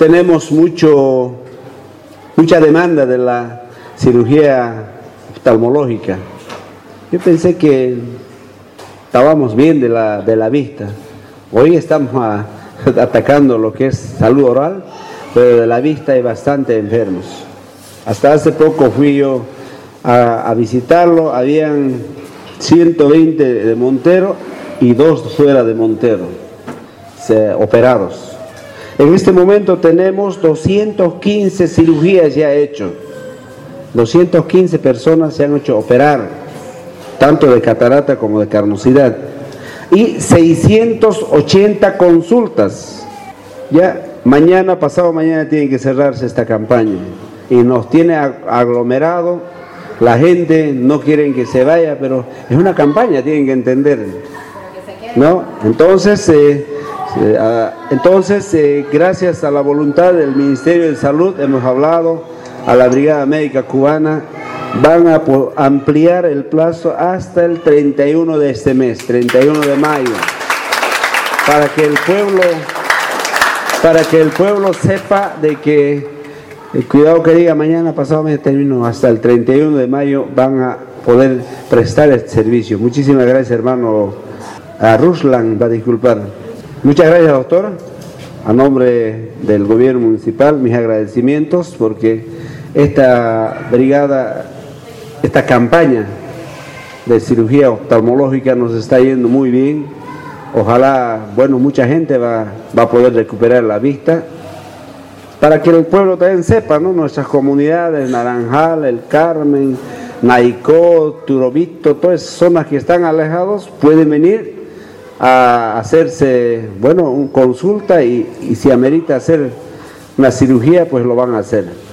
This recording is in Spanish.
tenemos mucho, mucha demanda de la cirugía oftalmológica. Yo pensé que estábamos bien de la, de la vista. Hoy estamos atacando lo que es salud oral, pero de la vista hay bastante enfermos. Hasta hace poco fui yo a, visitarlo, habían 120 de Montero y dos fuera de Montero, operados. En este momento tenemos 215 cirugías ya hechas. 215 personas se han hecho operar, tanto de catarata como de carnosidad. Y 680 consultas. Ya mañana, pasado mañana, tiene que cerrarse esta campaña. Y nos tiene aglomerado la gente no quiere que se vaya, pero es una campaña, tienen que entender. ¿No? Entonces, eh, entonces eh, gracias a la voluntad del Ministerio de Salud, hemos hablado a la Brigada Médica Cubana, van a ampliar el plazo hasta el 31 de este mes, 31 de mayo, para que el pueblo, para que el pueblo sepa de que el cuidado que diga mañana, pasado mes termino, hasta el 31 de mayo van a poder prestar este servicio. Muchísimas gracias, hermano. A Ruslan va a disculpar. Muchas gracias, doctor. A nombre del gobierno municipal, mis agradecimientos porque esta brigada, esta campaña de cirugía oftalmológica nos está yendo muy bien. Ojalá, bueno, mucha gente va, va a poder recuperar la vista para que el pueblo también sepa, ¿no? Nuestras comunidades, Naranjal, El Carmen, Naicó, Turobito, todas esas zonas que están alejados, pueden venir a hacerse, bueno, una consulta y, y si amerita hacer una cirugía, pues lo van a hacer.